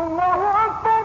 الله أكبر.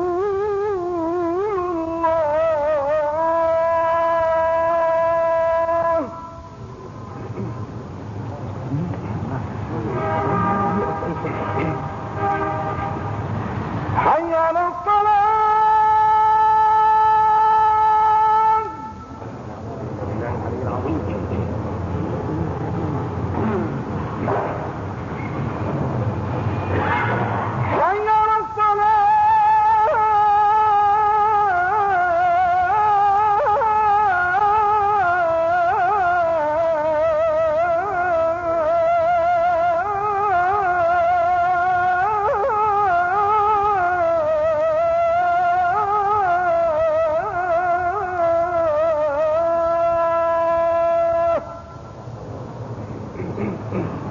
Mm-hmm.